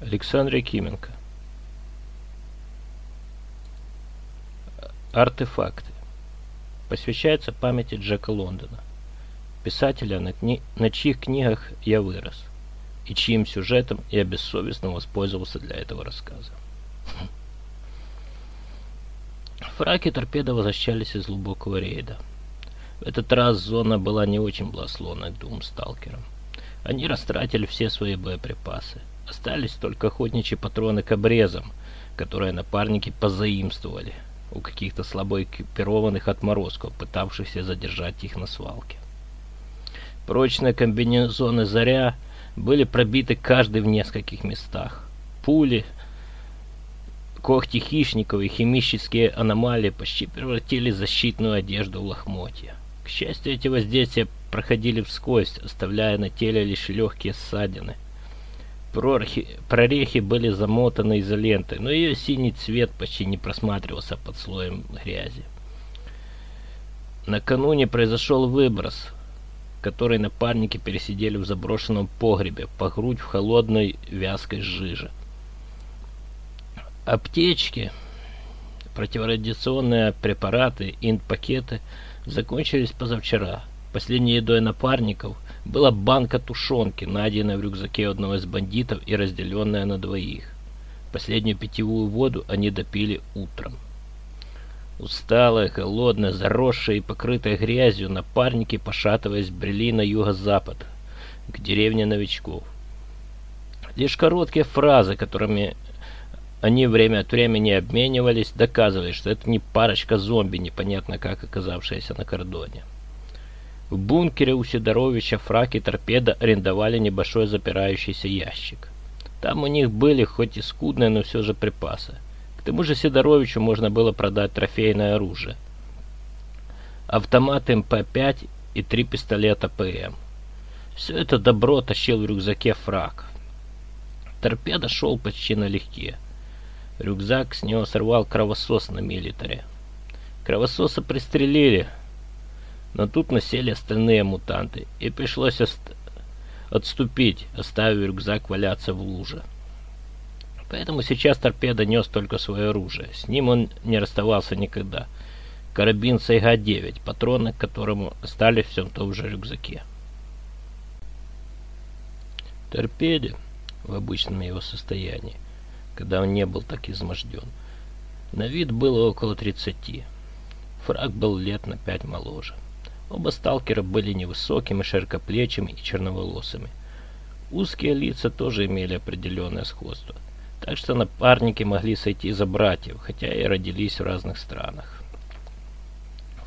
Александр Якименко. Артефакты. Посвящается памяти Джека Лондона, писателя, на, кни... на чьих книгах я вырос, и чьим сюжетом я бессовестно воспользовался для этого рассказа. Фраки торпеды возвращались из глубокого рейда. В этот раз зона была не очень благословна двум сталкерам. Они растратили все свои боеприпасы. Остались только охотничьи патроны к обрезам, которые напарники позаимствовали у каких-то слабо экипированных отморозков, пытавшихся задержать их на свалке. Прочные комбинезоны «Заря» были пробиты каждый в нескольких местах. Пули, когти хищников и химические аномалии почти превратили защитную одежду в лохмотья. К счастью, эти воздействия проходили вскользь, оставляя на теле лишь легкие ссадины. Прорехи, прорехи были замотаны изолентой, но ее синий цвет почти не просматривался под слоем грязи. Накануне произошел выброс, который напарники пересидели в заброшенном погребе, по грудь в холодной вязкой жиже. Аптечки, противорадиационные препараты, инт-пакеты закончились позавчера. Последней едой напарников была банка тушенки, найденная в рюкзаке одного из бандитов и разделенная на двоих. Последнюю питьевую воду они допили утром. Усталые, холодные, заросшие и покрытые грязью, напарники, пошатываясь, брели на юго-запад, к деревне новичков. Лишь короткие фразы, которыми они время от времени обменивались, доказывали, что это не парочка зомби, непонятно как оказавшаяся на кордоне. В бункере у Сидоровича фрак и торпеда арендовали небольшой запирающийся ящик. Там у них были хоть и скудные, но все же припасы. К тому же Сидоровичу можно было продать трофейное оружие. Автомат МП-5 и три пистолета ПМ. Все это добро тащил в рюкзаке фрак. Торпеда шел почти налегке. Рюкзак с него сорвал кровосос на милитаре. Кровососа пристрелили, но тут насели остальные мутанты, и пришлось отступить, оставив рюкзак валяться в луже. Поэтому сейчас торпеда нес только свое оружие. С ним он не расставался никогда. Карабин Сайга-9, патроны к которому остались в всем том же рюкзаке. Торпеде в обычном его состоянии, когда он не был так изможден, на вид было около 30. Фраг был лет на пять моложе. Оба сталкера были невысокими, широкоплечими и черноволосыми. Узкие лица тоже имели определенное сходство, так что напарники могли сойти за братьев, хотя и родились в разных странах.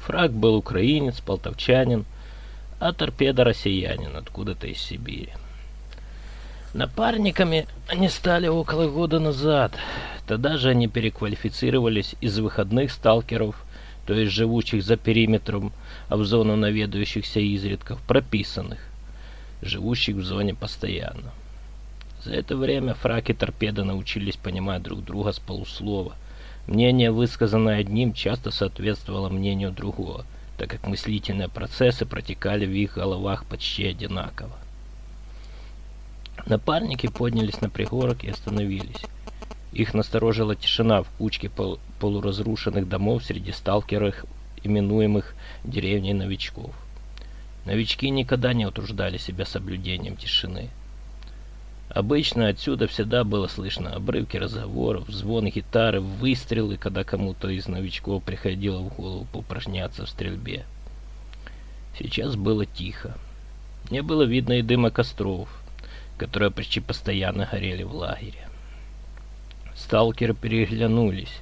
Фраг был украинец, полтовчанин, а торпеда россиянин откуда-то из Сибири. Напарниками они стали около года назад. Тогда же они переквалифицировались из выходных сталкеров то есть живущих за периметром, а в зону наведывающихся изредка, прописанных, живущих в зоне постоянно. За это время фрак и торпеды научились понимать друг друга с полуслова. Мнение, высказанное одним, часто соответствовало мнению другого, так как мыслительные процессы протекали в их головах почти одинаково. Напарники поднялись на пригорок и остановились. Их насторожила тишина в кучке полуразрушенных домов среди сталкеров, именуемых деревней новичков. Новички никогда не утруждали себя соблюдением тишины. Обычно отсюда всегда было слышно обрывки разговоров, звон гитары, выстрелы, когда кому-то из новичков приходило в голову поупражняться в стрельбе. Сейчас было тихо. Не было видно и дыма костров, которые почти постоянно горели в лагере. Сталкеры переглянулись,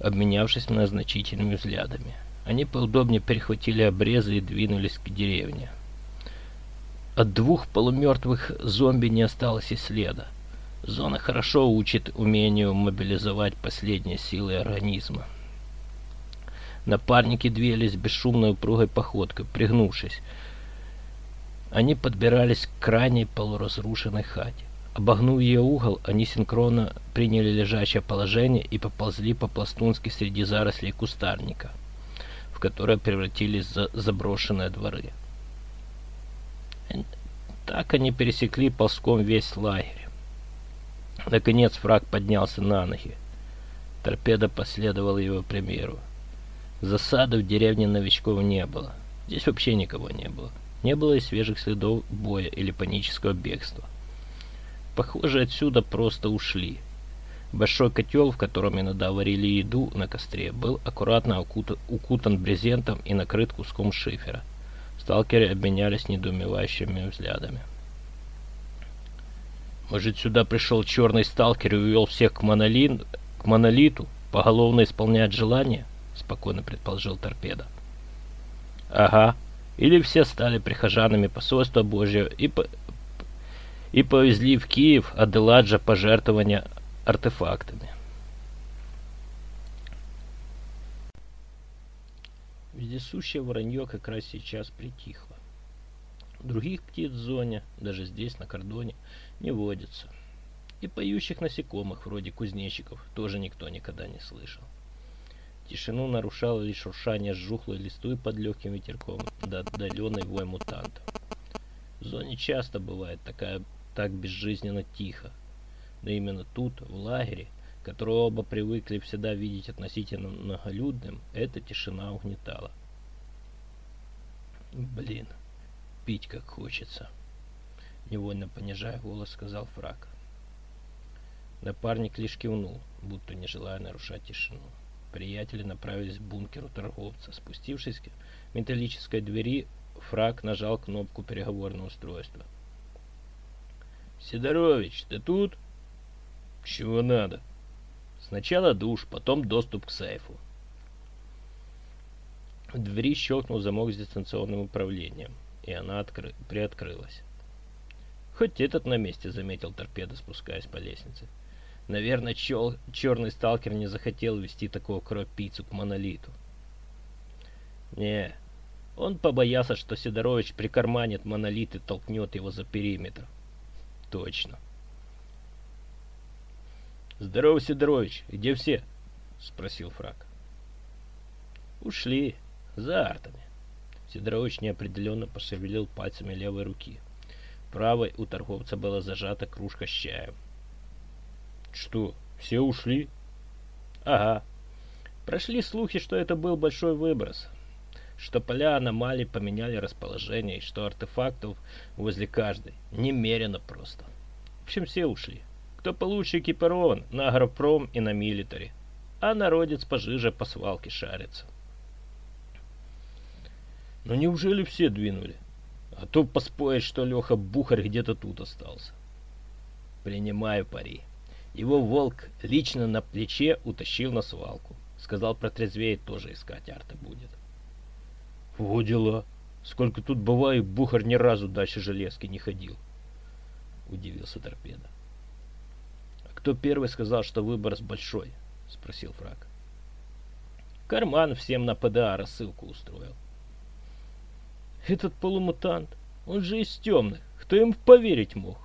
обменявшись многозначительными взглядами. Они поудобнее перехватили обрезы и двинулись к деревне. От двух полумертвых зомби не осталось и следа. Зона хорошо учит умению мобилизовать последние силы организма. Напарники двигались бесшумной упругой походкой, пригнувшись. Они подбирались к крайней полуразрушенной хате. Обогнув ее угол, они синхронно приняли лежачее положение и поползли по-пластунски среди зарослей кустарника, в которые превратились за заброшенные дворы. Так они пересекли ползком весь лагерь. Наконец фраг поднялся на ноги. Торпеда последовал его примеру. Засады в деревне новичков не было. Здесь вообще никого не было. Не было и свежих следов боя или панического бегства. Похоже, отсюда просто ушли. Большой котел, в котором иногда варили еду на костре, был аккуратно укутан, брезентом и накрыт куском шифера. Сталкеры обменялись недоумевающими взглядами. Может, сюда пришел черный сталкер и увел всех к, монолин... к монолиту, поголовно исполнять желания? Спокойно предположил торпеда. Ага. Или все стали прихожанами посольства Божьего и, по... и повезли в Киев от Эладжа пожертвования артефактами. Вездесущее воронье как раз сейчас притихло. Других птиц в зоне, даже здесь, на кордоне, не водится. И поющих насекомых, вроде кузнечиков, тоже никто никогда не слышал. Тишину нарушало лишь шуршание сжухлой листвы под легким ветерком да отдаленный вой мутантов. В зоне часто бывает такая, так безжизненно тихо. Но именно тут, в лагере, который оба привыкли всегда видеть относительно многолюдным, эта тишина угнетала. Блин, пить как хочется. Невольно понижая голос, сказал Фрак. Напарник лишь кивнул, будто не желая нарушать тишину. Приятели направились к бункеру торговца. Спустившись к металлической двери, Фрак нажал кнопку переговорного устройства. «Сидорович, ты тут?» «Чего надо?» «Сначала душ, потом доступ к сейфу». В двери щелкнул замок с дистанционным управлением, и она откры... приоткрылась. «Хоть этот на месте», — заметил торпеда, спускаясь по лестнице. Наверное, чел, черный сталкер не захотел вести такого кровопийцу к монолиту. Не, он побоялся, что Сидорович прикарманит монолит и толкнет его за периметр. Точно. «Здорово, Сидорович, где все?» — спросил Фрак. «Ушли. За артами». Сидорович неопределенно пошевелил пальцами левой руки. Правой у торговца была зажата кружка с чаем. Что, все ушли? Ага. Прошли слухи, что это был большой выброс. Что поля аномалий поменяли расположение, и что артефактов возле каждой. Немерено просто. В общем, все ушли. Кто получше экипирован, на агропром и на милитари. А народец пожиже по свалке шарится. Но неужели все двинули? А то поспорить, что Леха Бухарь где-то тут остался. Принимаю пари. Его волк лично на плече утащил на свалку. Сказал, протрезвеет тоже искать арты будет. Во дела. Сколько тут бывает, Бухар ни разу дальше железки не ходил. Удивился торпеда. А кто первый сказал, что выброс большой? Спросил Фрак. Карман всем на ПДА рассылку устроил. Этот полумутант, он же из темных. Кто им поверить мог?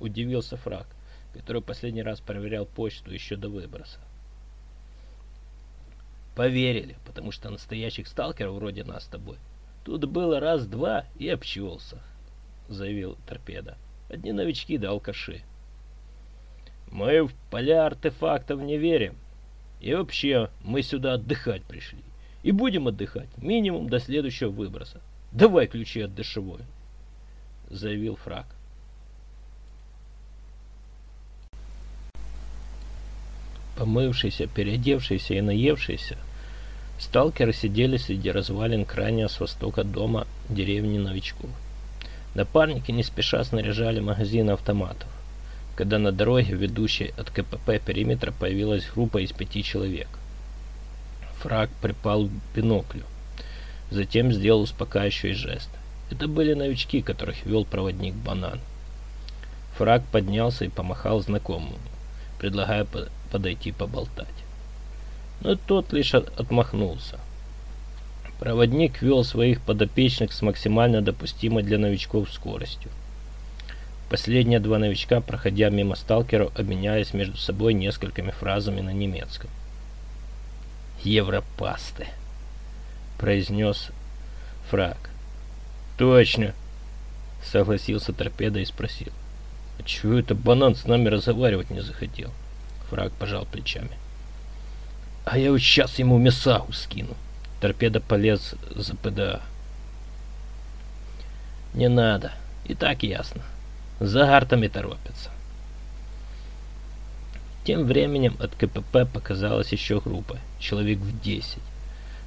Удивился Фрак который последний раз проверял почту еще до выброса. Поверили, потому что настоящих сталкеров вроде нас с тобой тут было раз-два и обчелся, заявил торпеда. Одни новички да алкаши. Мы в поля артефактов не верим. И вообще, мы сюда отдыхать пришли. И будем отдыхать минимум до следующего выброса. Давай ключи от дышевой, заявил Фрак. Помывшиеся, переодевшиеся и наевшиеся, сталкеры сидели среди развалин крайнего с востока дома деревни новичков. Напарники не спеша снаряжали магазины автоматов, когда на дороге, ведущей от КПП периметра, появилась группа из пяти человек. Фраг припал к биноклю, затем сделал успокаивающий жест. Это были новички, которых вел проводник Банан. Фраг поднялся и помахал знакомому, предлагая подойти поболтать. Но тот лишь отмахнулся. Проводник вел своих подопечных с максимально допустимой для новичков скоростью. Последние два новичка, проходя мимо сталкеров, обменялись между собой несколькими фразами на немецком. «Европасты», — произнес Фраг. «Точно», — согласился торпеда и спросил. А чего это банан с нами разговаривать не захотел? Фраг пожал плечами. А я вот сейчас ему мясаху скину. Торпеда полез за ПДА. Не надо. И так ясно. За гартами торопятся. Тем временем от КПП показалась еще группа, человек в десять.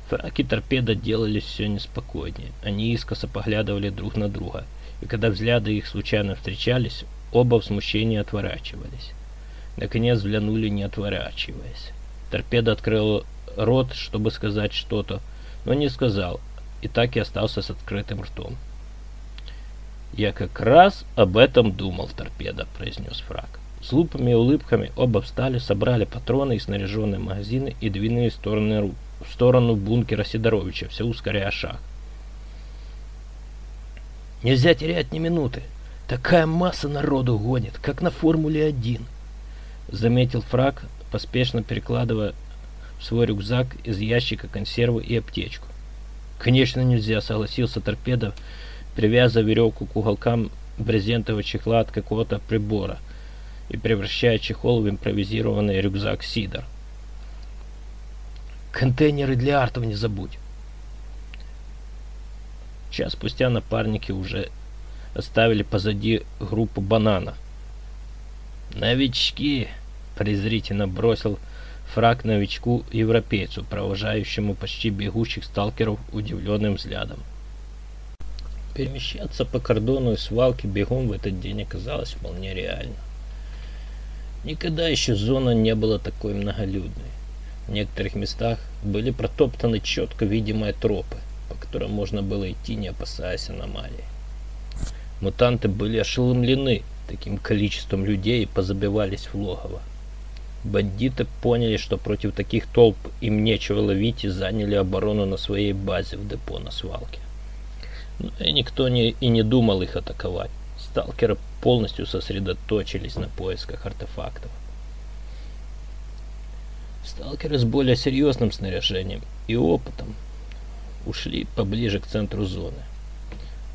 Фраки торпеда делались все неспокойнее. Они искоса поглядывали друг на друга, и когда взгляды их случайно встречались, оба в смущении отворачивались. Наконец взглянули, не отворачиваясь. Торпеда открыл рот, чтобы сказать что-то, но не сказал, и так и остался с открытым ртом. «Я как раз об этом думал, торпеда», — произнес Фрак. С лупами и улыбками оба встали, собрали патроны и снаряженные магазины и двинулись в сторону, в сторону бункера Сидоровича, все ускоряя шаг. «Нельзя терять ни минуты. Такая масса народу гонит, как на Формуле-1», — заметил Фрак, поспешно перекладывая в свой рюкзак из ящика консервы и аптечку. «Конечно нельзя», — согласился торпеда, — привязывая веревку к уголкам брезентового чехла от какого-то прибора и превращая чехол в импровизированный рюкзак Сидор. «Контейнеры для артов не забудь!» Час спустя напарники уже оставили позади группу банана. «Новички!» — презрительно бросил фраг новичку-европейцу, провожающему почти бегущих сталкеров удивленным взглядом. Перемещаться по кордону и свалке бегом в этот день оказалось вполне реально. Никогда еще зона не была такой многолюдной. В некоторых местах были протоптаны четко видимые тропы, по которым можно было идти, не опасаясь аномалий. Мутанты были ошеломлены таким количеством людей позабивались в логово. Бандиты поняли, что против таких толп им нечего ловить и заняли оборону на своей базе в депо на свалке. Но и никто не, и не думал их атаковать. Сталкеры полностью сосредоточились на поисках артефактов. Сталкеры с более серьезным снаряжением и опытом ушли поближе к центру зоны.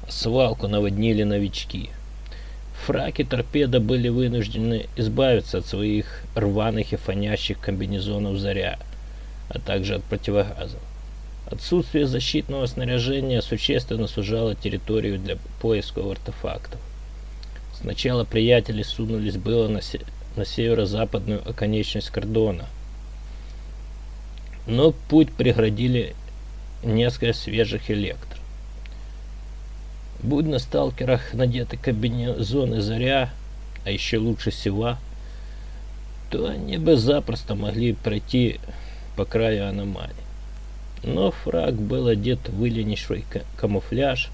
свалку наводнили новички. Фраки торпеда были вынуждены избавиться от своих рваных и фонящих комбинезонов «Заря», а также от противогазов. Отсутствие защитного снаряжения существенно сужало территорию для поиска артефактов. Сначала приятели сунулись было на, се на северо-западную оконечность кордона, но путь преградили несколько свежих электр. Будь на сталкерах надеты комбинезоны заря, а еще лучше сева, то они бы запросто могли пройти по краю аномалии но фраг был одет в выленивший камуфляж,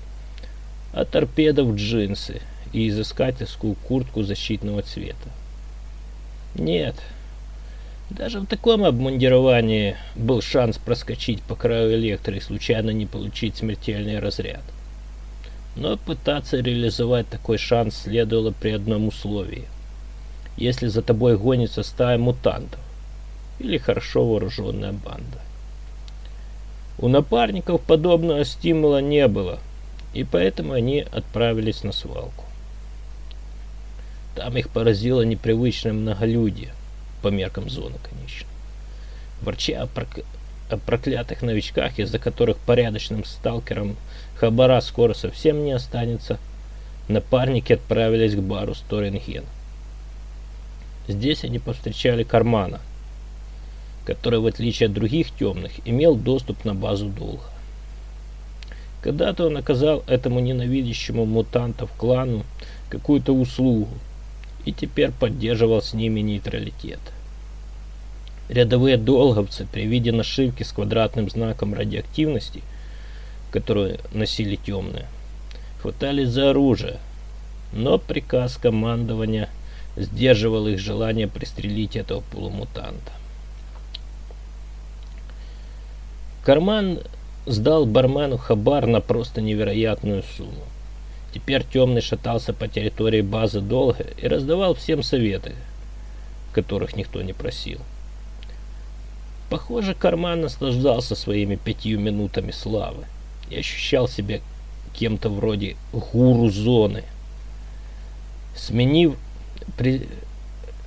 а торпеда в джинсы и изыскательскую куртку защитного цвета. Нет, даже в таком обмундировании был шанс проскочить по краю электро случайно не получить смертельный разряд. Но пытаться реализовать такой шанс следовало при одном условии. Если за тобой гонится стая мутантов или хорошо вооруженная банда. У напарников подобного стимула не было, и поэтому они отправились на свалку. Там их поразило непривычное многолюдие, по меркам зоны, конечно. Ворча о, прок... о проклятых новичках, из-за которых порядочным сталкерам хабара скоро совсем не останется, напарники отправились к бару Сторинген. Здесь они повстречали Кармана – который, в отличие от других темных, имел доступ на базу долга. Когда-то он оказал этому ненавидящему мутантов клану какую-то услугу и теперь поддерживал с ними нейтралитет. Рядовые долговцы при виде нашивки с квадратным знаком радиоактивности, которую носили темные, хватались за оружие, но приказ командования сдерживал их желание пристрелить этого полумутанта. Карман сдал бармену хабар на просто невероятную сумму. Теперь темный шатался по территории базы долго и раздавал всем советы, которых никто не просил. Похоже, Карман наслаждался своими пятью минутами славы и ощущал себя кем-то вроде гуру зоны. Сменив при...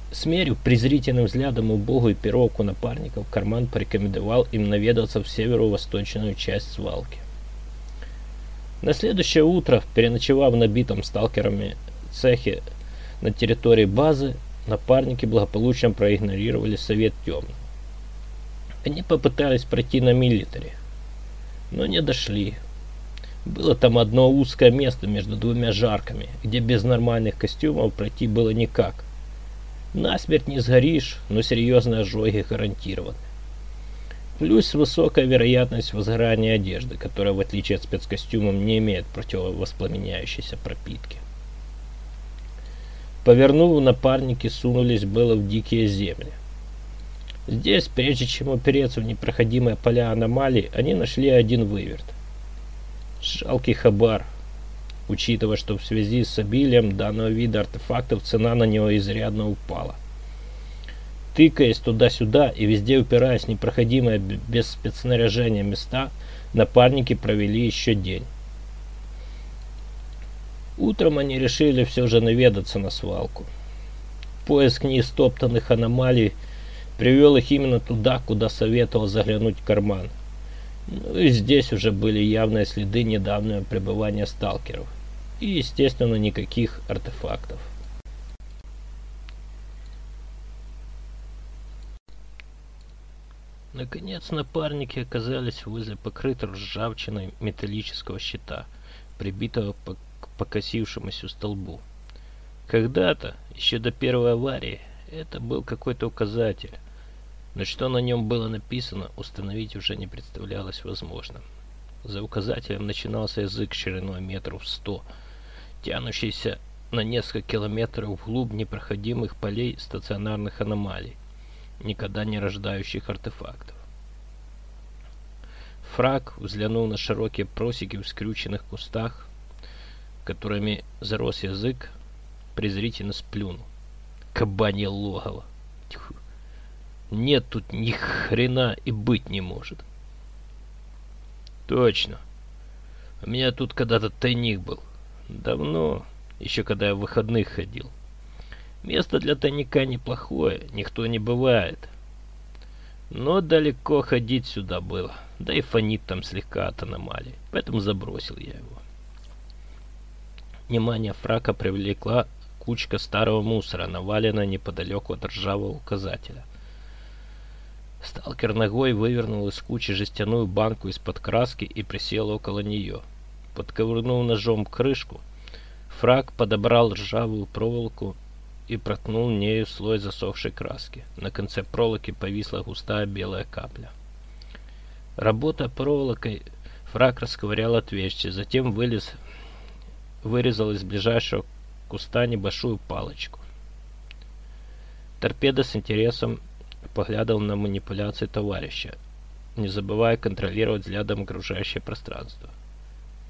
Смерив презрительным взглядом убогую пировку напарников, карман порекомендовал им наведаться в северо-восточную часть свалки. На следующее утро, переночевав в набитом сталкерами цехе на территории базы, напарники благополучно проигнорировали совет темных. Они попытались пройти на милитаре, но не дошли. Было там одно узкое место между двумя жарками, где без нормальных костюмов пройти было никак. Насмерть не сгоришь, но серьезные ожоги гарантированы. Плюс высокая вероятность возгорания одежды, которая, в отличие от спецкостюмов, не имеет противовоспламеняющейся пропитки. Повернув, напарники сунулись было в дикие земли. Здесь, прежде чем упереться в непроходимые поля аномалий, они нашли один выверт. Жалкий хабар, учитывая, что в связи с обилием данного вида артефактов цена на него изрядно упала. Тыкаясь туда-сюда и везде упираясь в непроходимые без спецснаряжения места, напарники провели еще день. Утром они решили все же наведаться на свалку. Поиск неистоптанных аномалий – Привел их именно туда, куда советовал заглянуть карман. Ну и здесь уже были явные следы недавнего пребывания сталкеров. И, естественно, никаких артефактов. Наконец напарники оказались возле покрытого ржавчиной металлического щита, прибитого к покосившемуся столбу. Когда-то, еще до первой аварии, это был какой-то указатель, но что на нем было написано, установить уже не представлялось возможным. За указателем начинался язык шириной метров сто, тянущийся на несколько километров вглубь непроходимых полей стационарных аномалий, никогда не рождающих артефактов. Фраг взглянул на широкие просеки в скрюченных кустах, которыми зарос язык, презрительно сплюнул. Кабанье логово. Тьфу. Нет тут ни хрена и быть не может. Точно. У меня тут когда-то тайник был. Давно, еще когда я в выходных ходил. Место для тайника неплохое, никто не бывает. Но далеко ходить сюда было. Да и фонит там слегка от аномалии. Поэтому забросил я его. Внимание фрака привлекла кучка старого мусора, наваленная неподалеку от ржавого указателя – Сталкер ногой вывернул из кучи жестяную банку из-под краски и присел около нее. Подковырнув ножом крышку, фраг подобрал ржавую проволоку и проткнул нею слой засохшей краски. На конце проволоки повисла густая белая капля. Работая проволокой, фраг расковырял отверстие, затем вылез, вырезал из ближайшего куста небольшую палочку. Торпеда с интересом поглядывал на манипуляции товарища, не забывая контролировать взглядом окружающее пространство.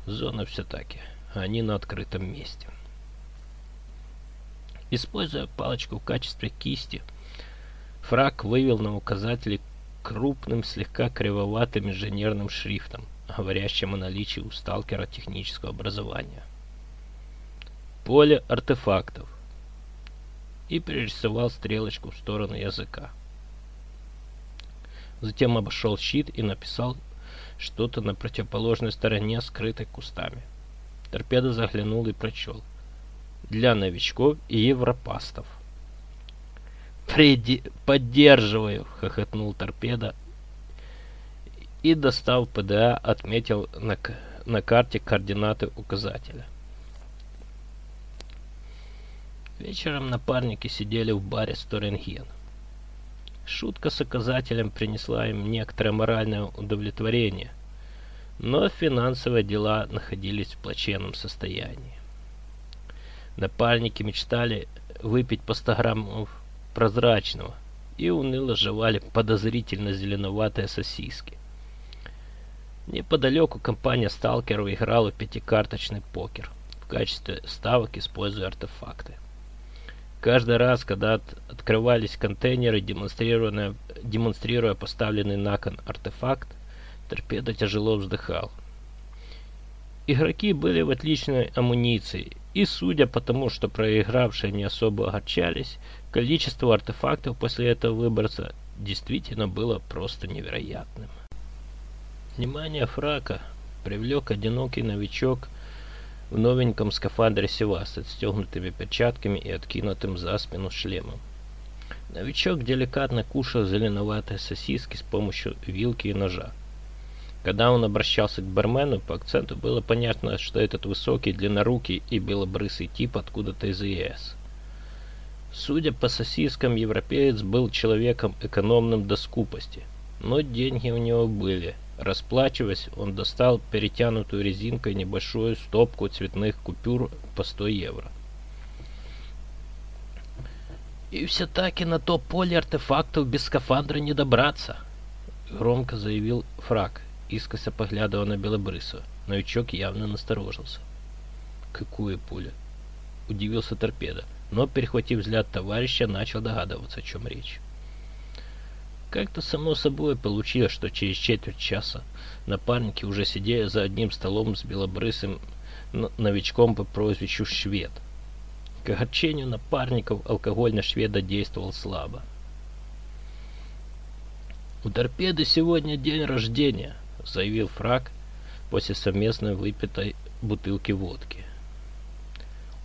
Зона все-таки, а они на открытом месте. Используя палочку в качестве кисти, Фрак вывел на указатели крупным, слегка кривоватым инженерным шрифтом, говорящим о наличии у сталкера технического образования. Поле артефактов. И пририсовал стрелочку в сторону языка. Затем обошел щит и написал что-то на противоположной стороне, скрытой кустами. Торпеда заглянул и прочел. Для новичков и европастов. «Преди... «Поддерживаю!» — хохотнул торпеда и, достав ПДА, отметил на, на карте координаты указателя. Вечером напарники сидели в баре Сторенген. Шутка с оказателем принесла им некоторое моральное удовлетворение, но финансовые дела находились в плачевном состоянии. Напарники мечтали выпить по 100 граммов прозрачного и уныло жевали подозрительно зеленоватые сосиски. Неподалеку компания сталкеров играла в пятикарточный покер в качестве ставок, используя артефакты. Каждый раз, когда от, открывались контейнеры, демонстрируя, демонстрируя поставленный на кон артефакт, торпеда тяжело вздыхал. Игроки были в отличной амуниции И судя по тому, что проигравшие не особо огорчались, количество артефактов после этого выборца действительно было просто невероятным. Внимание Фрака привлек одинокий новичок в новеньком скафандре Севас с отстегнутыми перчатками и откинутым за спину шлемом. Новичок деликатно кушал зеленоватые сосиски с помощью вилки и ножа. Когда он обращался к бармену, по акценту было понятно, что этот высокий, длиннорукий и белобрысый тип откуда-то из ЕС. Судя по сосискам, европеец был человеком экономным до скупости, но деньги у него были – Расплачиваясь, он достал перетянутую резинкой небольшую стопку цветных купюр по 100 евро. «И все-таки на то поле артефактов без скафандра не добраться», — громко заявил Фрак, искоса поглядывая на Белобрысова. Новичок явно насторожился. «Какое поле?» — удивился торпеда, но, перехватив взгляд товарища, начал догадываться, о чем речь. Как-то само собой получилось, что через четверть часа напарники уже сидели за одним столом с белобрысым новичком по прозвищу Швед. К огорчению напарников алкоголь на шведа действовал слабо. «У торпеды сегодня день рождения», — заявил Фрак после совместной выпитой бутылки водки.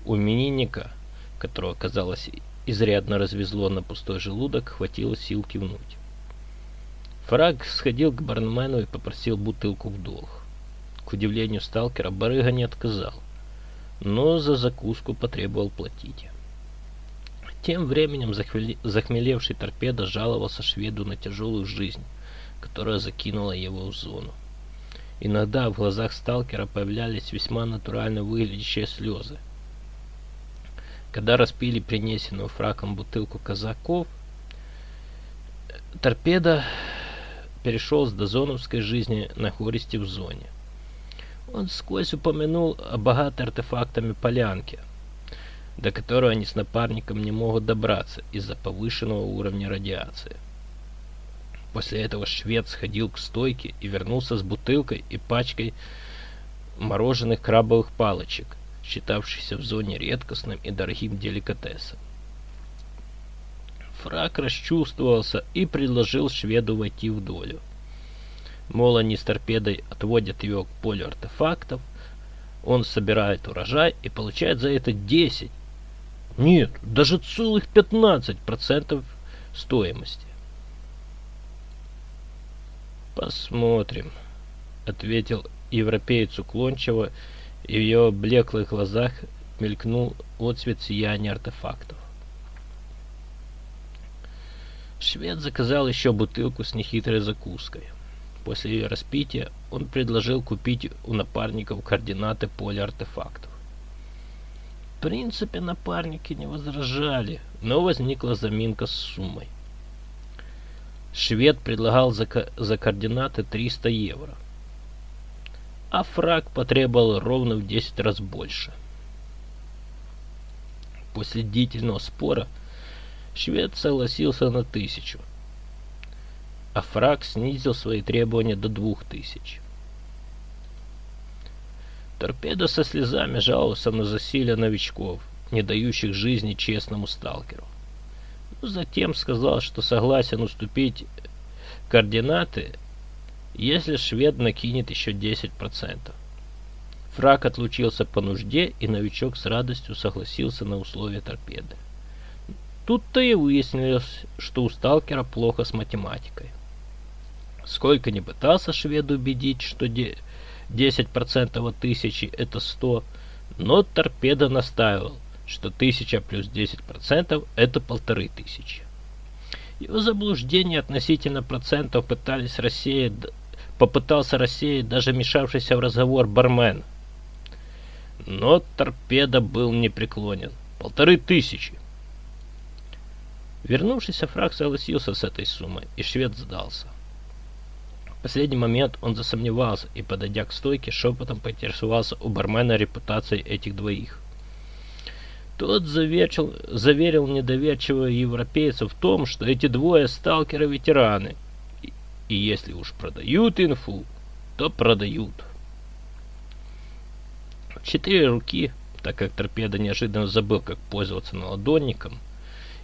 У именинника, которого, казалось, изрядно развезло на пустой желудок, хватило сил кивнуть. Фраг сходил к бармену и попросил бутылку в долг. К удивлению сталкера, барыга не отказал, но за закуску потребовал платить. Тем временем захмелевший торпеда жаловался шведу на тяжелую жизнь, которая закинула его в зону. Иногда в глазах сталкера появлялись весьма натурально выглядящие слезы. Когда распили принесенную фраком бутылку казаков, торпеда перешел с дозоновской жизни на хористе в зоне. Он сквозь упомянул о богатой артефактами полянке, до которой они с напарником не могут добраться из-за повышенного уровня радиации. После этого швед сходил к стойке и вернулся с бутылкой и пачкой мороженых крабовых палочек, считавшихся в зоне редкостным и дорогим деликатесом. Фрак расчувствовался и предложил шведу войти в долю. Мол, они с торпедой отводят его к полю артефактов, он собирает урожай и получает за это 10, нет, даже целых 15% стоимости. Посмотрим, ответил европеец уклончиво, и в его блеклых глазах мелькнул отцвет сияния артефактов. Швед заказал еще бутылку с нехитрой закуской. После ее распития он предложил купить у напарников координаты поля артефактов. В принципе, напарники не возражали, но возникла заминка с суммой. Швед предлагал за, ко за координаты 300 евро, а фраг потребовал ровно в 10 раз больше. После длительного спора Швед согласился на тысячу, а Фраг снизил свои требования до двух тысяч. Торпедо со слезами жаловался на засилие новичков, не дающих жизни честному сталкеру. Но затем сказал, что согласен уступить координаты, если швед накинет еще 10%. Фраг отлучился по нужде, и новичок с радостью согласился на условия торпеды. Тут-то и выяснилось, что у сталкера плохо с математикой. Сколько не пытался швед убедить, что 10% от тысячи это 100, но торпеда настаивал, что 1000 плюс 10% это полторы тысячи. Его заблуждение относительно процентов пытались рассеять, попытался рассеять даже мешавшийся в разговор бармен. Но торпеда был непреклонен. Полторы тысячи. Вернувшийся фраг согласился с этой суммой, и швед сдался. В последний момент он засомневался и, подойдя к стойке, шепотом поинтересовался у бармена репутацией этих двоих. Тот заверчил, заверил недоверчивого европейца в том, что эти двое сталкеры-ветераны, и, и если уж продают инфу, то продают. Четыре руки так как торпеда неожиданно забыл, как пользоваться наладонником,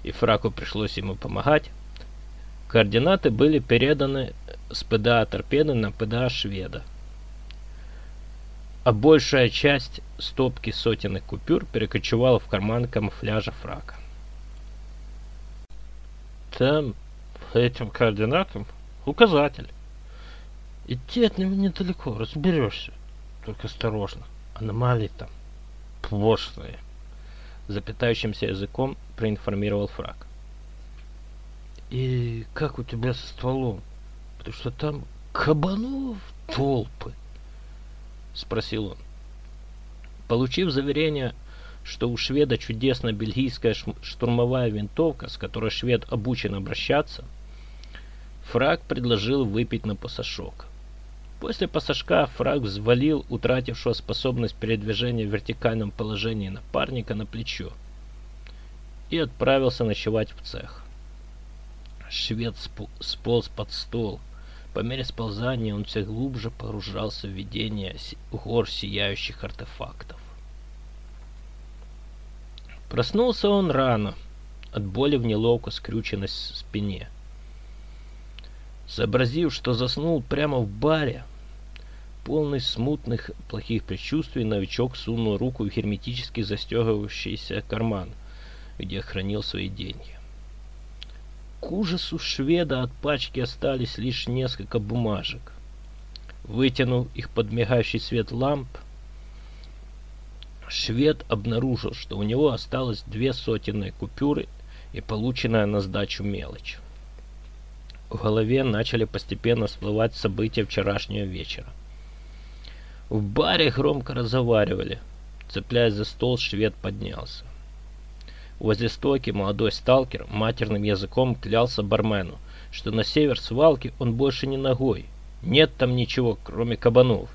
и Фраку пришлось ему помогать, координаты были переданы с ПДА торпеды на ПДА шведа. А большая часть стопки сотенных купюр перекочевала в карман камуфляжа фрака. Там, этим координатам, указатель. Идти от него недалеко, разберешься. Только осторожно, аномалии там пошлые. Запятающимся языком проинформировал фраг. И как у тебя со стволом? Потому что там кабанов толпы. Спросил он. Получив заверение, что у шведа чудесная бельгийская штурмовая винтовка, с которой швед обучен обращаться, Фраг предложил выпить на пасашок. После пассажка фраг взвалил утратившего способность передвижения в вертикальном положении напарника на плечо и отправился ночевать в цех. Швед сполз под стол. По мере сползания он все глубже погружался в видение гор сияющих артефактов. Проснулся он рано, от боли в неловко скрюченной спине. Сообразив, что заснул прямо в баре, полный смутных плохих предчувствий, новичок сунул руку в герметически застегивающийся карман, где хранил свои деньги. К ужасу шведа от пачки остались лишь несколько бумажек. Вытянув их под мигающий свет ламп, швед обнаружил, что у него осталось две сотенные купюры и полученная на сдачу мелочь. В голове начали постепенно всплывать события вчерашнего вечера. В баре громко разговаривали. Цепляясь за стол, швед поднялся. Возле стойки молодой сталкер матерным языком клялся бармену, что на север свалки он больше не ногой. Нет там ничего, кроме кабанов.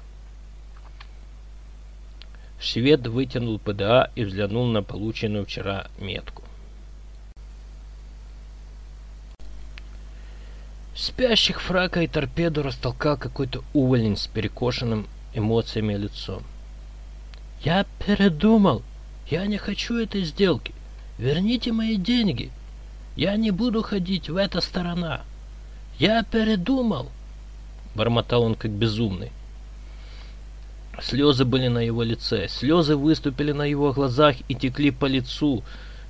Швед вытянул ПДА и взглянул на полученную вчера метку. Спящих фрака и торпеду растолкал какой-то уволень с перекошенным эмоциями лицом. «Я передумал. Я не хочу этой сделки. Верните мои деньги. Я не буду ходить в эта сторона. Я передумал!» Бормотал он как безумный. Слезы были на его лице, слезы выступили на его глазах и текли по лицу,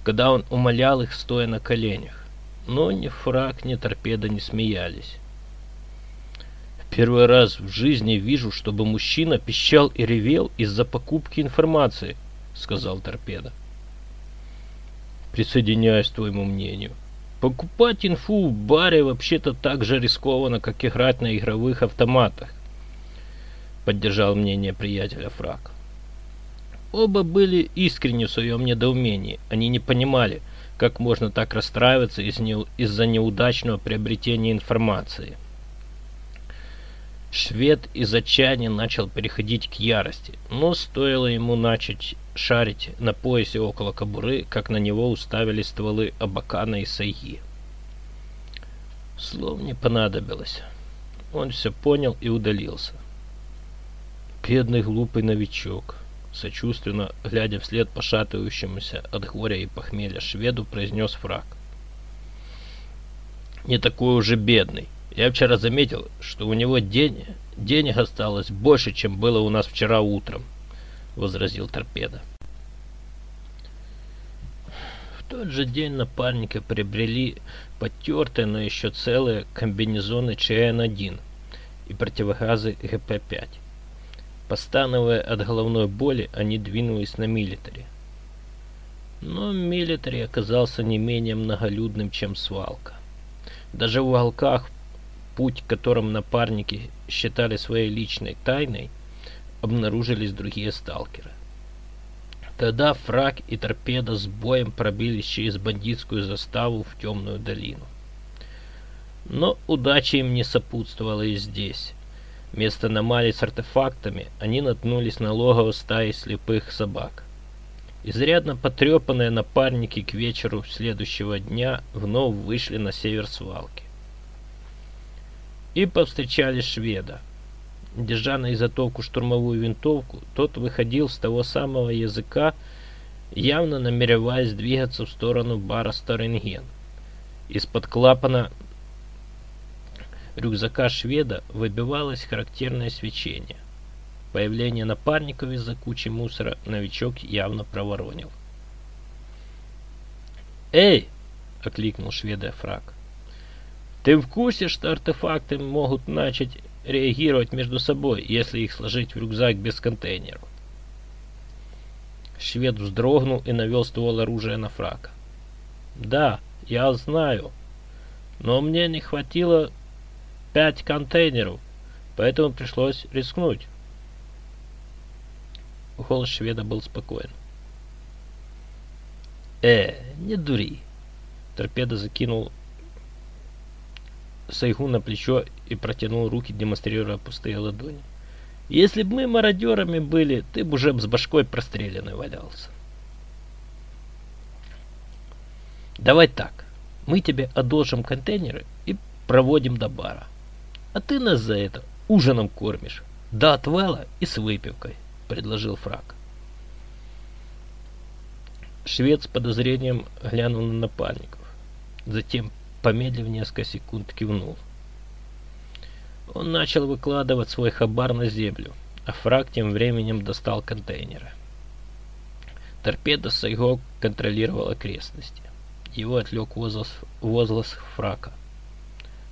когда он умолял их, стоя на коленях но ни фраг, ни торпеда не смеялись. Первый раз в жизни вижу, чтобы мужчина пищал и ревел из-за покупки информации, сказал торпеда. Присоединяюсь к твоему мнению. Покупать инфу в баре вообще-то так же рискованно, как играть на игровых автоматах. Поддержал мнение приятеля Фрак. Оба были искренни в своем недоумении. Они не понимали – как можно так расстраиваться из-за неудачного приобретения информации? Швед из отчаяния начал переходить к ярости, но стоило ему начать шарить на поясе около кобуры, как на него уставили стволы Абакана и Сайги. Слов не понадобилось. Он все понял и удалился. Бедный глупый новичок сочувственно, глядя вслед пошатывающемуся от горя и похмелья шведу, произнес фраг. «Не такой уже бедный. Я вчера заметил, что у него день, денег осталось больше, чем было у нас вчера утром», — возразил торпеда. В тот же день напарника приобрели потертые, но еще целые комбинезоны ЧН-1 и противогазы ГП-5. Постановая от головной боли, они двинулись на милитари. Но милитари оказался не менее многолюдным, чем свалка. Даже в уголках, путь которым напарники считали своей личной тайной, обнаружились другие сталкеры. Тогда фраг и торпеда с боем пробились через бандитскую заставу в темную долину. Но удача им не сопутствовала и здесь. Вместо аномалий с артефактами они наткнулись на логово стаи слепых собак. Изрядно потрепанные напарники к вечеру следующего дня вновь вышли на север свалки. И повстречали шведа. держа на изотовку штурмовую винтовку, тот выходил с того самого языка, явно намереваясь двигаться в сторону бара Старенген. Из-под клапана рюкзака шведа выбивалось характерное свечение. Появление напарников из-за кучи мусора новичок явно проворонил. «Эй!» — окликнул шведа фраг. «Ты в курсе, что артефакты могут начать реагировать между собой, если их сложить в рюкзак без контейнеров?» Швед вздрогнул и навел ствол оружия на фрака. «Да, я знаю, но мне не хватило пять контейнеров, поэтому пришлось рискнуть». Голос шведа был спокоен. «Э, не дури!» Торпеда закинул Сайгу на плечо и протянул руки, демонстрируя пустые ладони. «Если бы мы мародерами были, ты бы уже с башкой простреленной валялся». «Давай так, мы тебе одолжим контейнеры и проводим до бара. А ты нас за это ужином кормишь, до отвала и с выпивкой», — предложил Фрак. Швед с подозрением глянул на напарников. Затем, помедлив несколько секунд, кивнул. Он начал выкладывать свой хабар на землю, а фраг тем временем достал контейнеры. Торпеда Сайго контролировал окрестности. Его отвлек возглас, возглас фрака.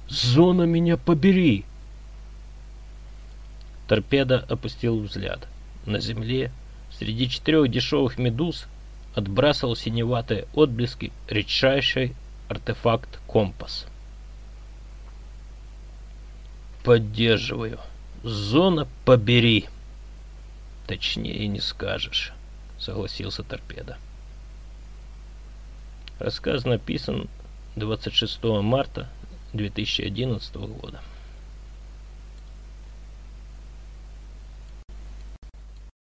«Зона меня побери!» Торпеда опустил взгляд. На земле, среди четырех дешевых медуз, отбрасывал синеватые отблески редчайший артефакт компас. Поддерживаю. Зона побери. Точнее не скажешь, согласился торпеда. Рассказ написан 26 марта 2011 года.